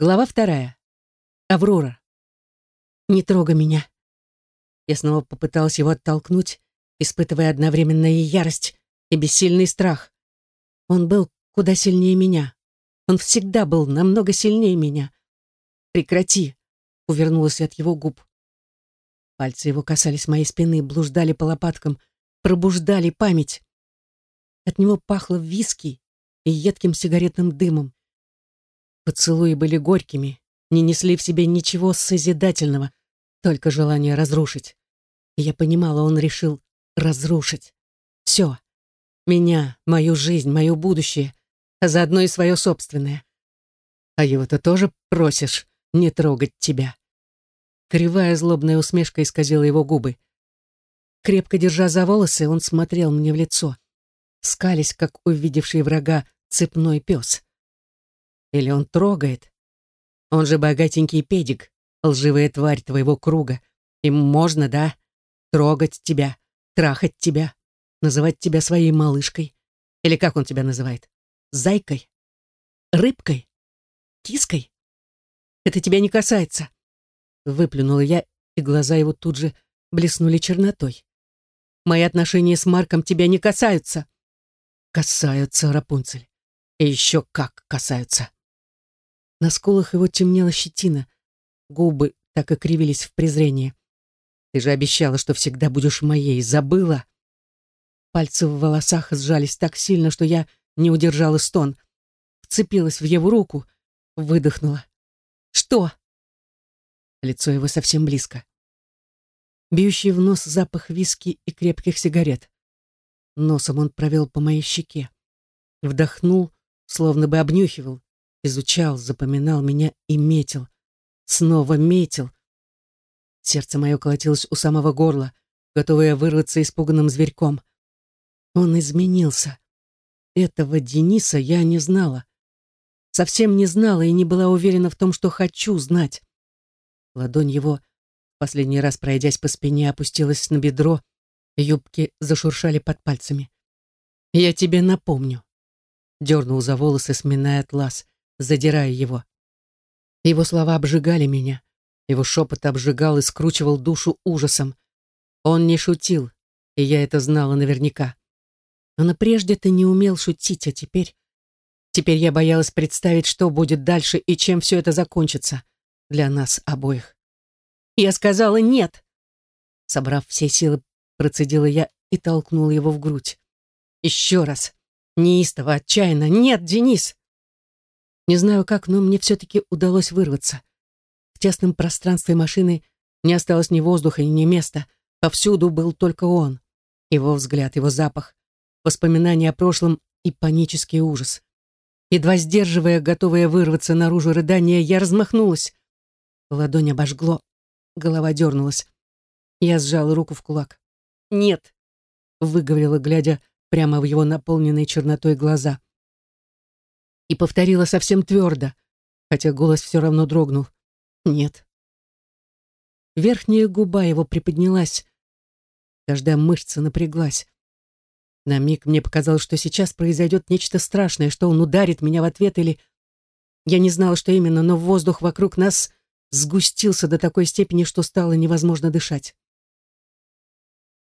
Глава вторая. Аврора. «Не трогай меня». Я снова попыталась его оттолкнуть, испытывая одновременно и ярость, и бессильный страх. Он был куда сильнее меня. Он всегда был намного сильнее меня. «Прекрати!» — увернулась от его губ. Пальцы его касались моей спины, блуждали по лопаткам, пробуждали память. От него пахло виски и едким сигаретным дымом. Поцелуи были горькими, не несли в себе ничего созидательного, только желание разрушить. Я понимала, он решил разрушить. Все. Меня, мою жизнь, мое будущее, а заодно и свое собственное. А его-то тоже просишь не трогать тебя. Кривая злобная усмешка исказила его губы. Крепко держа за волосы, он смотрел мне в лицо, скались, как увидевший врага цепной пес. Или он трогает? Он же богатенький педик, лживая тварь твоего круга. Им можно, да, трогать тебя, трахать тебя, называть тебя своей малышкой. Или как он тебя называет? Зайкой? Рыбкой? Киской? Это тебя не касается. Выплюнула я, и глаза его тут же блеснули чернотой. Мои отношения с Марком тебя не касаются. Касаются, Рапунцель. И еще как касаются. На скулах его темнела щетина. Губы так и кривились в презрении. Ты же обещала, что всегда будешь моей. Забыла? Пальцы в волосах сжались так сильно, что я не удержала стон. Вцепилась в его руку, выдохнула. «Что?» Лицо его совсем близко. Бьющий в нос запах виски и крепких сигарет. Носом он провел по моей щеке. Вдохнул, словно бы обнюхивал, изучал, запоминал меня и метил. Снова метил. Сердце мое колотилось у самого горла, готовое вырваться испуганным зверьком. Он изменился. Этого Дениса я не знала. Совсем не знала и не была уверена в том, что хочу знать. Ладонь его, последний раз пройдясь по спине, опустилась на бедро, юбки зашуршали под пальцами. «Я тебе напомню», — дернул за волосы, сминая атлас задирая его. Его слова обжигали меня. Его шепот обжигал и скручивал душу ужасом. Он не шутил, и я это знала наверняка. Но прежде-то не умел шутить, а теперь... Теперь я боялась представить, что будет дальше и чем все это закончится для нас обоих. Я сказала «нет». Собрав все силы, процедила я и толкнула его в грудь. Еще раз. Неистово, отчаянно. «Нет, Денис!» Не знаю как, но мне все-таки удалось вырваться. В тесном пространстве машины не осталось ни воздуха, ни места. Повсюду был только он. Его взгляд, его запах, воспоминания о прошлом и панический ужас. Едва сдерживая, готовая вырваться наружу рыдания, я размахнулась. Ладонь обожгло, голова дернулась. Я сжала руку в кулак. «Нет», — выговорила, глядя прямо в его наполненные чернотой глаза и повторила совсем твердо, хотя голос все равно дрогнул. «Нет». Верхняя губа его приподнялась, каждая мышца напряглась. На миг мне показалось, что сейчас произойдет нечто страшное, что он ударит меня в ответ или... Я не знала, что именно, но воздух вокруг нас сгустился до такой степени, что стало невозможно дышать.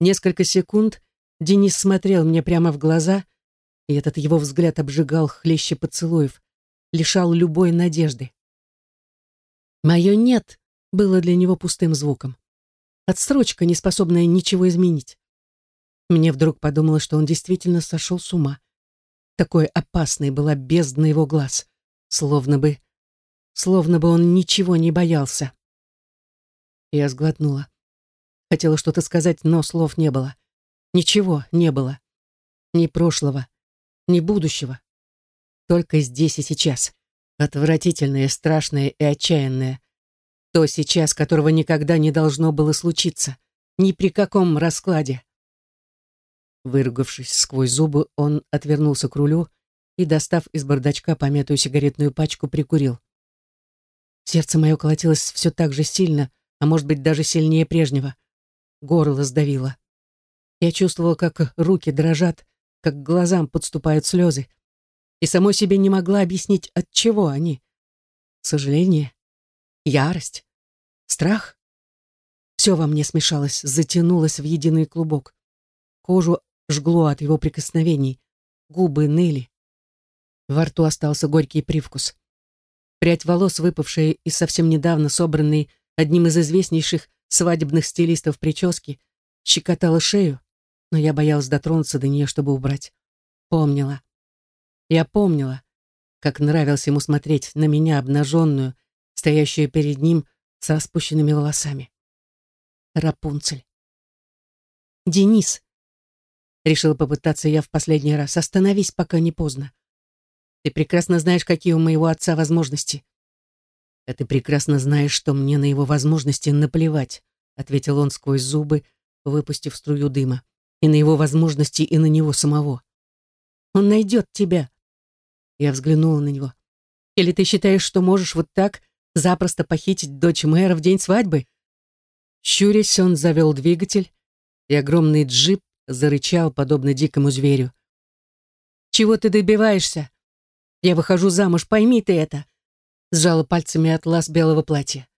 Несколько секунд Денис смотрел мне прямо в глаза, и этот его взгляд обжигал хлеще поцелуев, лишал любой надежды. Мое «нет» было для него пустым звуком. Отсрочка, не способная ничего изменить. Мне вдруг подумалось, что он действительно сошел с ума. Такой опасной была бездна его глаз, словно бы... словно бы он ничего не боялся. Я сглотнула. Хотела что-то сказать, но слов не было. Ничего не было. Ни прошлого, ни будущего. Только здесь и сейчас. Отвратительное, страшное и отчаянное. То сейчас, которого никогда не должно было случиться. Ни при каком раскладе. Выругавшись сквозь зубы, он отвернулся к рулю и, достав из бардачка помятую сигаретную пачку, прикурил. Сердце мое колотилось все так же сильно, а может быть даже сильнее прежнего. Горло сдавило. Я чувствовала, как руки дрожат, как к глазам подступают слезы, и самой себе не могла объяснить, от чего они. сожаление, ярость, страх. Все во мне смешалось, затянулось в единый клубок. Кожу жгло от его прикосновений, губы ныли. Во рту остался горький привкус. Прядь волос, выпавшая из совсем недавно собранной одним из известнейших свадебных стилистов прически, щекотала шею, но я боялась дотронуться до нее, чтобы убрать. Помнила. Я помнила, как нравилось ему смотреть на меня, обнаженную, стоящую перед ним с распущенными волосами. Рапунцель. «Денис!» Решила попытаться я в последний раз. «Остановись, пока не поздно. Ты прекрасно знаешь, какие у моего отца возможности». «А ты прекрасно знаешь, что мне на его возможности наплевать», ответил он сквозь зубы, выпустив струю дыма. «И на его возможности, и на него самого. Он найдет тебя». Я взглянула на него. «Или ты считаешь, что можешь вот так запросто похитить дочь мэра в день свадьбы?» Щурясь, он завел двигатель, и огромный джип зарычал, подобно дикому зверю. «Чего ты добиваешься? Я выхожу замуж, пойми ты это!» Сжала пальцами атлас белого платья.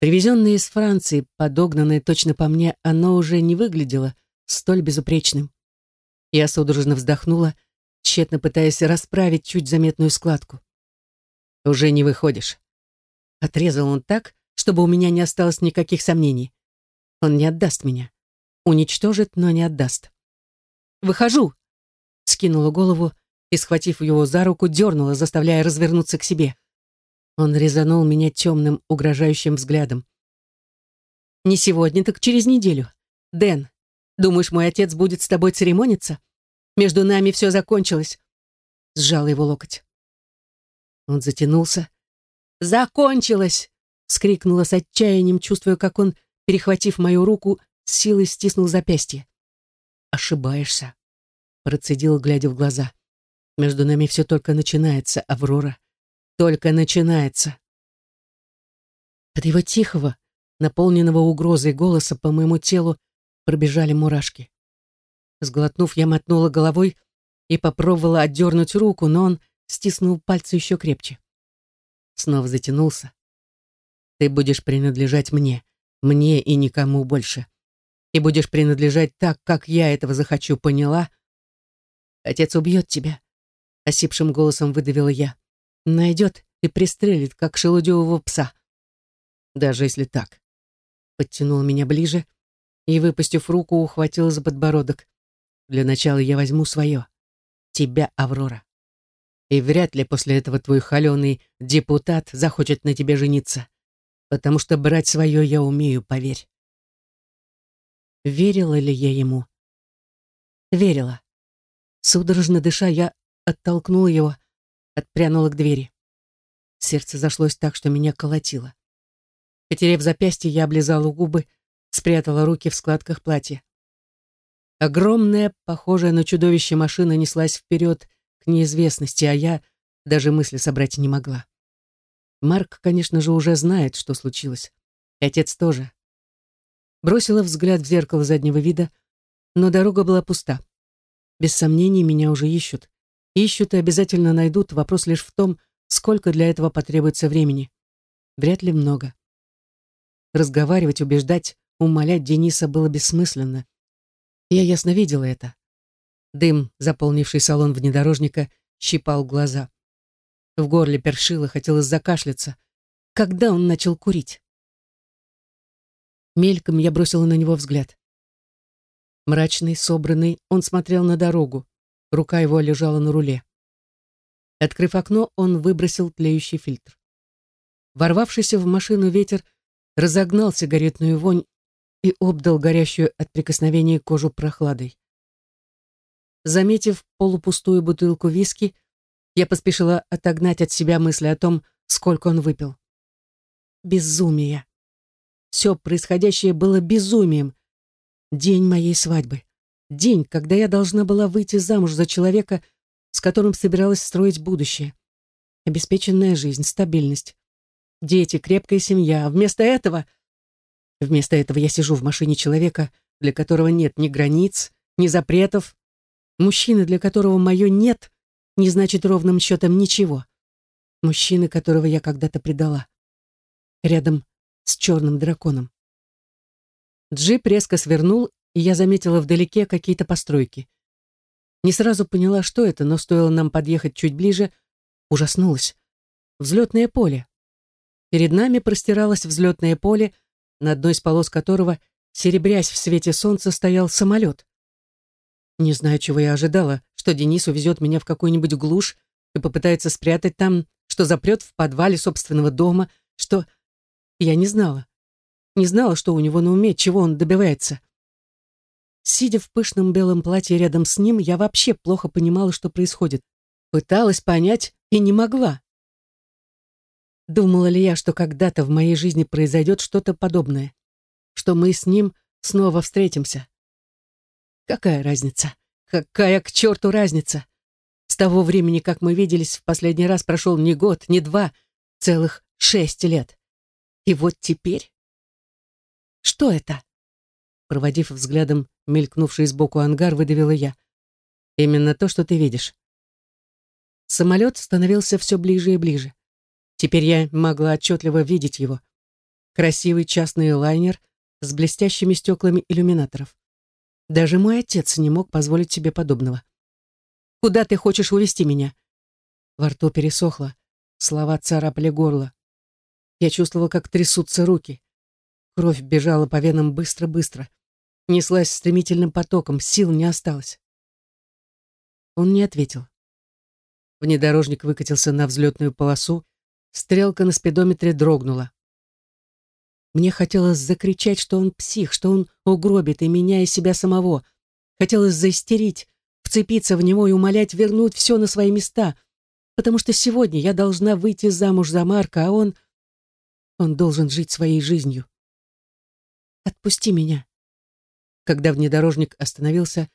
Привезенное из Франции, подогнанное точно по мне, оно уже не выглядело столь безупречным. Я судорожно вздохнула, тщетно пытаясь расправить чуть заметную складку. «Уже не выходишь». Отрезал он так, чтобы у меня не осталось никаких сомнений. Он не отдаст меня. Уничтожит, но не отдаст. «Выхожу!» Скинула голову и, схватив его за руку, дернула, заставляя развернуться к себе. Он резанул меня темным, угрожающим взглядом. «Не сегодня, так через неделю. Дэн, думаешь, мой отец будет с тобой церемониться? Между нами все закончилось». Сжал его локоть. Он затянулся. «Закончилось!» — скрикнула с отчаянием, чувствуя, как он, перехватив мою руку, с силой стиснул запястье. «Ошибаешься», — процедил, глядя в глаза. «Между нами все только начинается, Аврора. Только начинается». От его тихого, наполненного угрозой голоса по моему телу пробежали мурашки. Сглотнув, я мотнула головой и попробовала отдернуть руку, но он стиснул пальцы еще крепче. Снова затянулся. «Ты будешь принадлежать мне, мне и никому больше и будешь принадлежать так, как я этого захочу, поняла? Отец убьет тебя, — осипшим голосом выдавила я. Найдет и пристрелит, как шелудевого пса. Даже если так. Подтянул меня ближе и, выпустив руку, ухватил за подбородок. Для начала я возьму свое. Тебя, Аврора. И вряд ли после этого твой холеный депутат захочет на тебе жениться. Потому что брать свое я умею, поверь. Верила ли я ему? Верила. Судорожно дыша, я оттолкнула его, отпрянула к двери. Сердце зашлось так, что меня колотило. Потерев запястье, я облизала губы, спрятала руки в складках платья. Огромная, похожая на чудовище машина неслась вперед к неизвестности, а я даже мысли собрать не могла. Марк, конечно же, уже знает, что случилось. И отец тоже. Бросила взгляд в зеркало заднего вида, но дорога была пуста. Без сомнений, меня уже ищут. Ищут и обязательно найдут. Вопрос лишь в том, сколько для этого потребуется времени. Вряд ли много. Разговаривать, убеждать, умолять Дениса было бессмысленно. Я ясно видела это. Дым, заполнивший салон внедорожника, щипал глаза. В горле першило, хотелось закашляться. Когда он начал курить? Мельком я бросила на него взгляд. Мрачный, собранный, он смотрел на дорогу. Рука его лежала на руле. Открыв окно, он выбросил тлеющий фильтр. Ворвавшийся в машину ветер разогнал сигаретную вонь и обдал горящую от прикосновения кожу прохладой. Заметив полупустую бутылку виски, я поспешила отогнать от себя мысли о том, сколько он выпил. Безумие. Все происходящее было безумием. День моей свадьбы. День, когда я должна была выйти замуж за человека, с которым собиралась строить будущее. Обеспеченная жизнь, стабильность. Дети, крепкая семья. Вместо этого... Вместо этого я сижу в машине человека, для которого нет ни границ, ни запретов. Мужчины, для которого мое «нет» не значит ровным счетом ничего. Мужчины, которого я когда-то предала. Рядом с черным драконом. Джип резко свернул, и я заметила вдалеке какие-то постройки. Не сразу поняла, что это, но стоило нам подъехать чуть ближе, ужаснулась. Взлетное поле. Перед нами простиралось взлетное поле, на одной из полос которого, серебрясь в свете солнца, стоял самолет. Не знаю, чего я ожидала, что Денис увезет меня в какую-нибудь глушь и попытается спрятать там, что запрет в подвале собственного дома, что... Я не знала. Не знала, что у него на уме, чего он добивается. Сидя в пышном белом платье рядом с ним, я вообще плохо понимала, что происходит. Пыталась понять и не могла. Думала ли я, что когда-то в моей жизни произойдет что-то подобное? Что мы с ним снова встретимся? Какая разница? Какая к черту разница? С того времени, как мы виделись в последний раз, прошел не год, не два, целых шесть лет. И вот теперь... Что это? Проводив взглядом мелькнувший сбоку ангар, выдавила я. Именно то, что ты видишь. Самолет становился все ближе и ближе. Теперь я могла отчетливо видеть его. Красивый частный лайнер с блестящими стеклами иллюминаторов. Даже мой отец не мог позволить себе подобного. «Куда ты хочешь увести меня?» Во рту пересохло, слова царапали горло. Я чувствовала, как трясутся руки. Кровь бежала по венам быстро-быстро. Неслась стремительным потоком, сил не осталось. Он не ответил. Внедорожник выкатился на взлетную полосу, стрелка на спидометре дрогнула. Мне хотелось закричать, что он псих, что он угробит и меня, и себя самого. Хотелось заистерить, вцепиться в него и умолять вернуть все на свои места, потому что сегодня я должна выйти замуж за Марка, а он... Он должен жить своей жизнью. «Отпусти меня». Когда внедорожник остановился,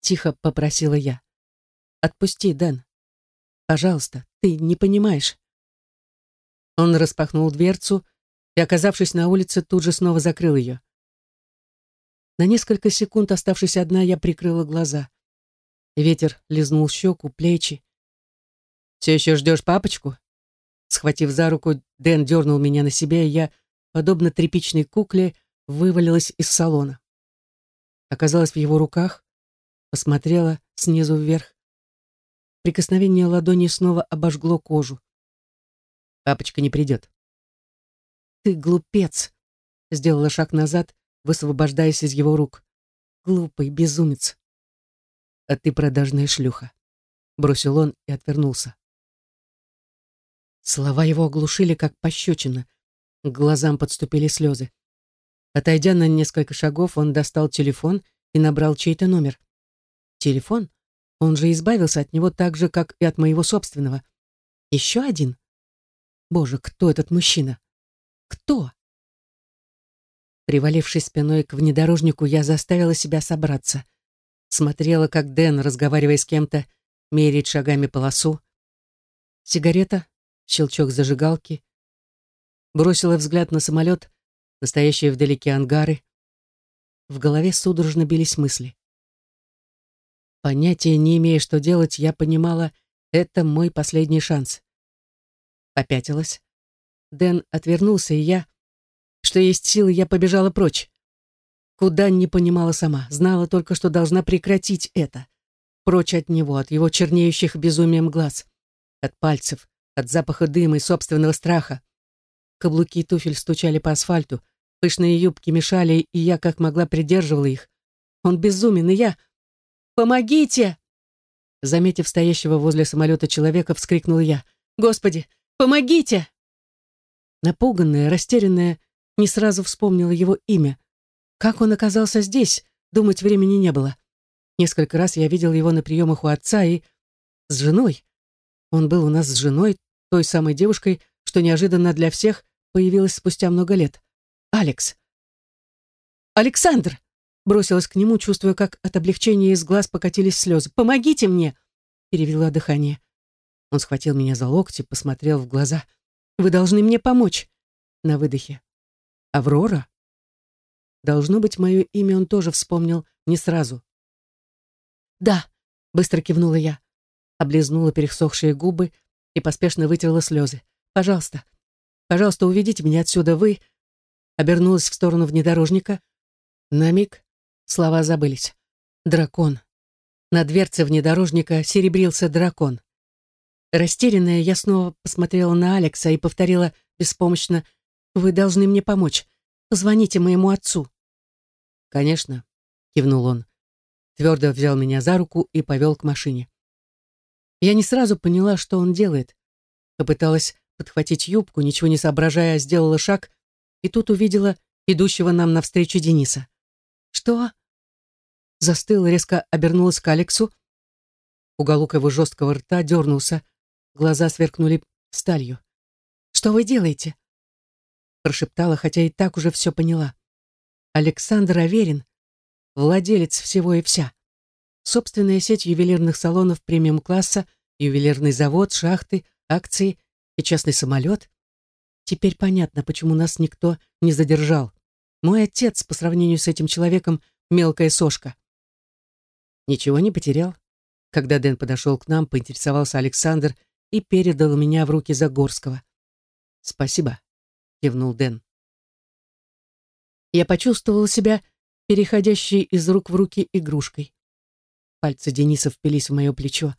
тихо попросила я. «Отпусти, Дэн. Пожалуйста, ты не понимаешь». Он распахнул дверцу и, оказавшись на улице, тут же снова закрыл ее. На несколько секунд, оставшись одна, я прикрыла глаза. Ветер лизнул щеку, плечи. «Все еще ждешь папочку?» Схватив за руку, Дэн дернул меня на себя, и я, подобно тряпичной кукле, вывалилась из салона. Оказалась в его руках, посмотрела снизу вверх. Прикосновение ладони снова обожгло кожу. Папочка не придет. «Ты глупец!» — сделала шаг назад, высвобождаясь из его рук. «Глупый безумец!» «А ты продажная шлюха!» — бросил он и отвернулся. Слова его оглушили, как пощечина. К глазам подступили слезы. Отойдя на несколько шагов, он достал телефон и набрал чей-то номер. Телефон? Он же избавился от него так же, как и от моего собственного. Еще один? Боже, кто этот мужчина? Кто? Привалившись спиной к внедорожнику, я заставила себя собраться. Смотрела, как Дэн, разговаривая с кем-то, меряет шагами полосу. Сигарета, щелчок зажигалки. Бросила взгляд на самолет, настоящие вдалеке ангары. В голове судорожно бились мысли. Понятия не имея, что делать, я понимала, это мой последний шанс. Попятилась. Дэн отвернулся, и я, что есть силы, я побежала прочь. Куда не понимала сама, знала только, что должна прекратить это. Прочь от него, от его чернеющих безумием глаз, от пальцев, от запаха дыма и собственного страха. Каблуки туфель стучали по асфальту, пышные юбки мешали, и я как могла придерживала их. Он безумен, и я... «Помогите!» Заметив стоящего возле самолета человека, вскрикнула я. «Господи, помогите!» Напуганная, растерянная, не сразу вспомнила его имя. Как он оказался здесь, думать времени не было. Несколько раз я видел его на приемах у отца и... с женой. Он был у нас с женой, той самой девушкой, что неожиданно для всех появилась спустя много лет. Алекс. «Александр!» Бросилась к нему, чувствуя, как от облегчения из глаз покатились слезы. «Помогите мне!» Перевела дыхание. Он схватил меня за локти, посмотрел в глаза. «Вы должны мне помочь!» На выдохе. «Аврора?» Должно быть, мое имя он тоже вспомнил не сразу. «Да», — быстро кивнула я. Облизнула пересохшие губы, и поспешно вытерла слезы. «Пожалуйста, пожалуйста, уведите меня отсюда, вы...» Обернулась в сторону внедорожника. На миг слова забылись. «Дракон». На дверце внедорожника серебрился дракон. Растерянная, я снова посмотрела на Алекса и повторила беспомощно, «Вы должны мне помочь. Позвоните моему отцу». «Конечно», — кивнул он. Твердо взял меня за руку и повел к машине. Я не сразу поняла, что он делает. Попыталась подхватить юбку, ничего не соображая, сделала шаг, и тут увидела идущего нам навстречу Дениса. «Что?» Застыла, резко обернулась к Алексу. Уголок его жесткого рта дернулся, глаза сверкнули сталью. «Что вы делаете?» Прошептала, хотя и так уже все поняла. Александр Аверин, владелец всего и вся. Собственная сеть ювелирных салонов премиум-класса, ювелирный завод, шахты, акции и частный самолет. Теперь понятно, почему нас никто не задержал. Мой отец, по сравнению с этим человеком, мелкая сошка. Ничего не потерял. Когда Дэн подошел к нам, поинтересовался Александр и передал меня в руки Загорского. «Спасибо», — кивнул Дэн. Я почувствовал себя переходящей из рук в руки игрушкой. Пальцы Дениса впились в мое плечо.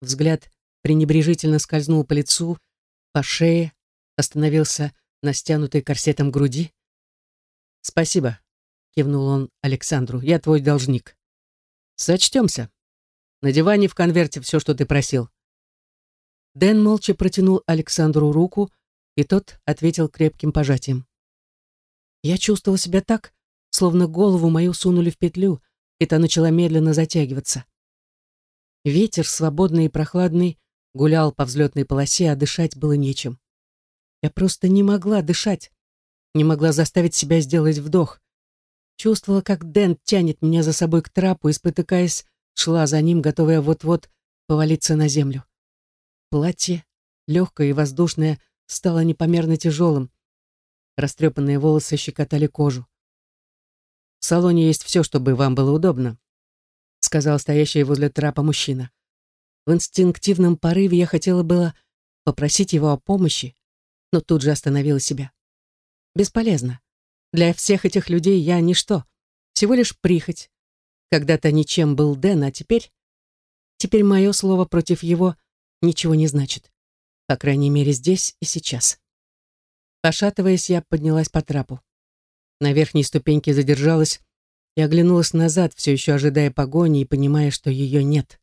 Взгляд пренебрежительно скользнул по лицу, по шее, остановился на стянутой корсетом груди. «Спасибо», — кивнул он Александру, — «я твой должник». «Сочтемся. На диване в конверте все, что ты просил». Дэн молча протянул Александру руку, и тот ответил крепким пожатием. Я чувствовала себя так, словно голову мою сунули в петлю, и та начала медленно затягиваться. Ветер, свободный и прохладный, гулял по взлетной полосе, а дышать было нечем. Я просто не могла дышать, не могла заставить себя сделать вдох. Чувствовала, как Дэн тянет меня за собой к трапу и, спотыкаясь, шла за ним, готовая вот-вот повалиться на землю. Платье, легкое и воздушное, стало непомерно тяжелым. Растрепанные волосы щекотали кожу. В салоне есть все, чтобы вам было удобно», — сказал стоящий возле трапа мужчина. В инстинктивном порыве я хотела было попросить его о помощи, но тут же остановила себя. Бесполезно. Для всех этих людей я ничто, всего лишь прихоть. Когда-то ничем был Дэн, а теперь... Теперь мое слово против его ничего не значит. По крайней мере, здесь и сейчас. Пошатываясь, я поднялась по трапу. На верхней ступеньке задержалась и оглянулась назад, все еще ожидая погони и понимая, что ее нет.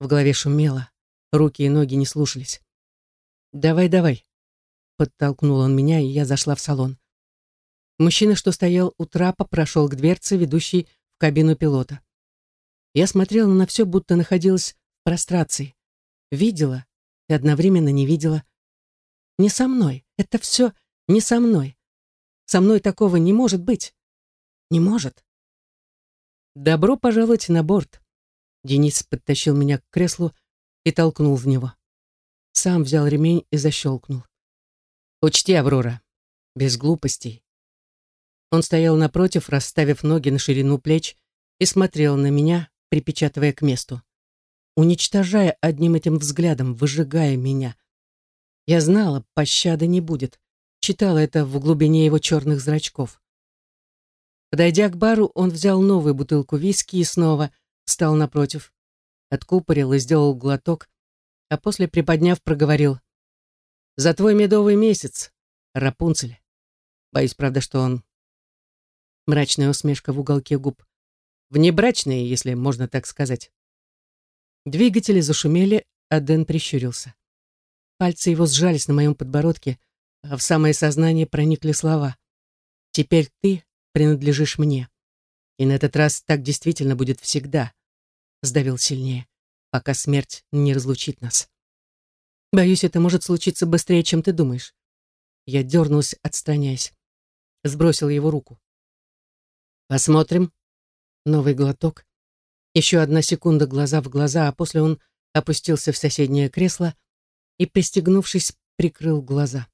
В голове шумело, руки и ноги не слушались. «Давай, давай», — подтолкнул он меня, и я зашла в салон. Мужчина, что стоял у трапа, прошел к дверце, ведущей в кабину пилота. Я смотрела на все, будто находилась в прострации. Видела и одновременно не видела. Не со мной. Это все не со мной. Со мной такого не может быть. Не может. Добро пожаловать на борт. Денис подтащил меня к креслу и толкнул в него. Сам взял ремень и защелкнул. Учти, Аврора, без глупостей. Он стоял напротив, расставив ноги на ширину плеч и смотрел на меня, припечатывая к месту, уничтожая одним этим взглядом, выжигая меня. Я знала, пощады не будет читала это в глубине его черных зрачков. Подойдя к бару, он взял новую бутылку виски и снова встал напротив, откупорил и сделал глоток, а после, приподняв, проговорил. «За твой медовый месяц, Рапунцель». Боюсь, правда, что он... Мрачная усмешка в уголке губ. Внебрачные, если можно так сказать. Двигатели зашумели, а Дэн прищурился. Пальцы его сжались на моем подбородке, а в самое сознание проникли слова. «Теперь ты принадлежишь мне. И на этот раз так действительно будет всегда», — сдавил сильнее, «пока смерть не разлучит нас. Боюсь, это может случиться быстрее, чем ты думаешь». Я дернулась, отстраняясь. Сбросил его руку. «Посмотрим». Новый глоток. Еще одна секунда глаза в глаза, а после он опустился в соседнее кресло и, пристегнувшись, прикрыл глаза.